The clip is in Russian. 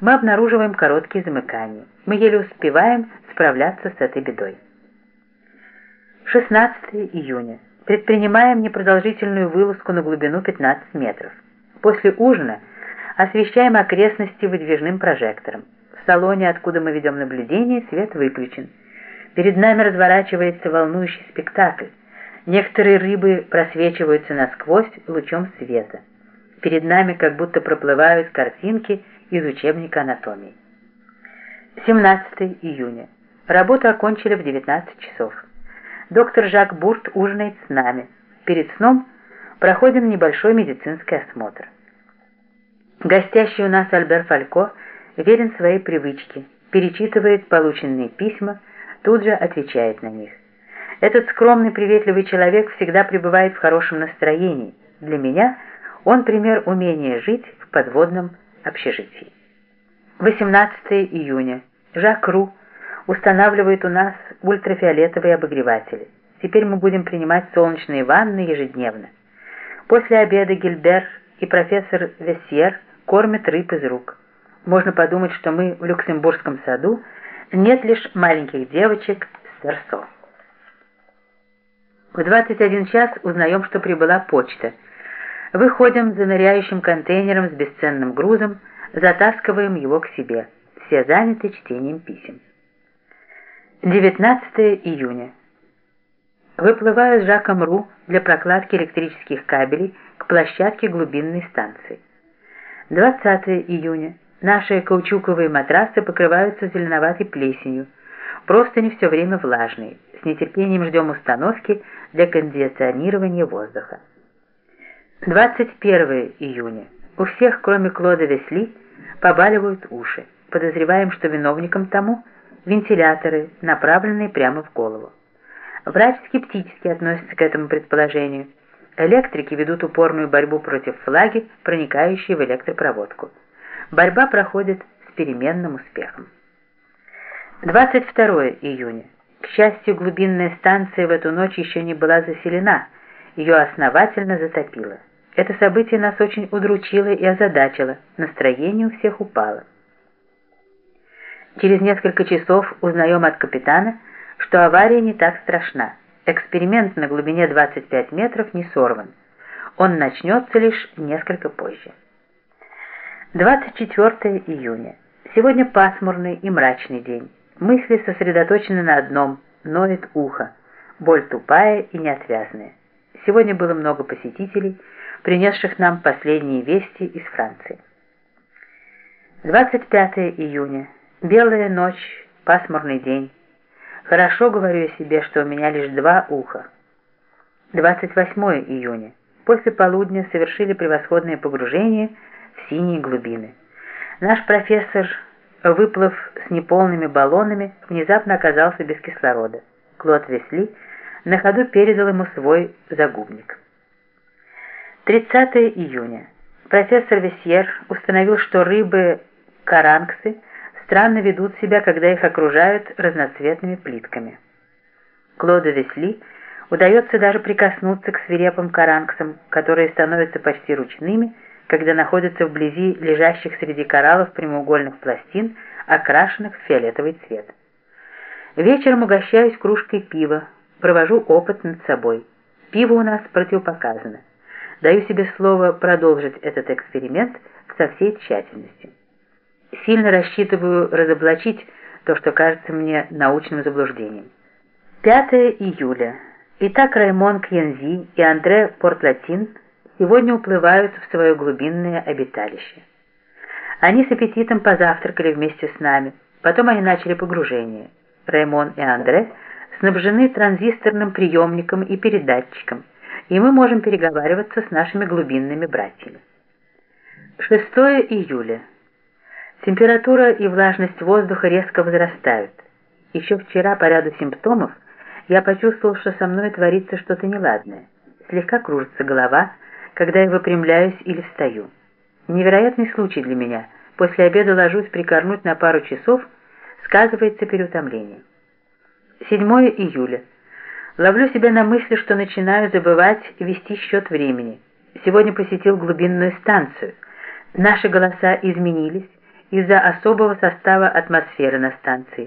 мы обнаруживаем короткие замыкания. Мы еле успеваем справляться с этой бедой. 16 июня. Предпринимаем непродолжительную вылазку на глубину 15 метров. После ужина освещаем окрестности выдвижным прожектором. В салоне, откуда мы ведем наблюдение, свет выключен. Перед нами разворачивается волнующий спектакль. Некоторые рыбы просвечиваются насквозь лучом света. Перед нами как будто проплывают картинки из учебника анатомии. 17 июня. Работу окончили в 19 часов. Доктор Жак Бурт ужинает с нами. Перед сном проходим небольшой медицинский осмотр. Гостящий у нас Альбер Фалько верен своей привычке, перечитывает полученные письма, тут же отвечает на них. Этот скромный, приветливый человек всегда пребывает в хорошем настроении. Для меня он пример умения жить в подводном общежитии. 18 июня. Жак Ру устанавливает у нас ультрафиолетовые обогреватели. Теперь мы будем принимать солнечные ванны ежедневно. После обеда Гильбер и профессор Весьер кормят рыб из рук. Можно подумать, что мы в Люксембургском саду, нет лишь маленьких девочек с Версо. В 21 час узнаем, что прибыла почта. Выходим за ныряющим контейнером с бесценным грузом, затаскиваем его к себе. Все заняты чтением писем. 19 июня. Выплываю с Жаком Ру для прокладки электрических кабелей к площадке глубинной станции. 20 июня. Наши каучуковые матрасы покрываются зеленоватой плесенью. Просто не все время влажные. С нетерпением ждем установки для кондиционирования воздуха. 21 июня. У всех, кроме Клода Весли, побаливают уши. Подозреваем, что виновником тому вентиляторы, направленные прямо в голову. Врач скептически относится к этому предположению. Электрики ведут упорную борьбу против флаги, проникающей в электропроводку. Борьба проходит с переменным успехом. 22 июня. К счастью, глубинная станция в эту ночь еще не была заселена, ее основательно затопило. Это событие нас очень удручило и озадачило, настроение у всех упало. Через несколько часов узнаем от капитана, что авария не так страшна. Эксперимент на глубине 25 метров не сорван. Он начнется лишь несколько позже. 24 июня. Сегодня пасмурный и мрачный день. Мысли сосредоточены на одном – ноет ухо. Боль тупая и неотвязная. Сегодня было много посетителей, принесших нам последние вести из Франции. 25 июня. Белая ночь, пасмурный день. Хорошо говорю я себе, что у меня лишь два уха. 28 июня. После полудня совершили превосходное погружение в синие глубины. Наш профессор, выплыв с неполными баллонами, внезапно оказался без кислорода. Клод Весли на ходу передал ему свой загубник. 30 июня. Профессор Весьер установил, что рыбы каранксы – странно ведут себя, когда их окружают разноцветными плитками. Клоду Весли удается даже прикоснуться к свирепым каранксам, которые становятся почти ручными, когда находятся вблизи лежащих среди кораллов прямоугольных пластин, окрашенных в фиолетовый цвет. Вечером угощаюсь кружкой пива, провожу опыт над собой. Пиво у нас противопоказано. Даю себе слово продолжить этот эксперимент со всей тщательностью сильно рассчитываю разоблачить то, что кажется мне научным заблуждением. 5 июля. Итак, Раймон Кьензи и Андре Портлатин сегодня уплывают в свое глубинное обиталище. Они с аппетитом позавтракали вместе с нами, потом они начали погружение. Раймон и Андре снабжены транзисторным приемником и передатчиком, и мы можем переговариваться с нашими глубинными братьями. 6 июля. Температура и влажность воздуха резко возрастают. Еще вчера по ряду симптомов я почувствовал, что со мной творится что-то неладное. Слегка кружится голова, когда я выпрямляюсь или встаю. Невероятный случай для меня. После обеда ложусь прикорнуть на пару часов, сказывается переутомление. 7 июля. Ловлю себя на мысли, что начинаю забывать вести счет времени. Сегодня посетил глубинную станцию. Наши голоса изменились, из-за особого состава атмосферы на станции.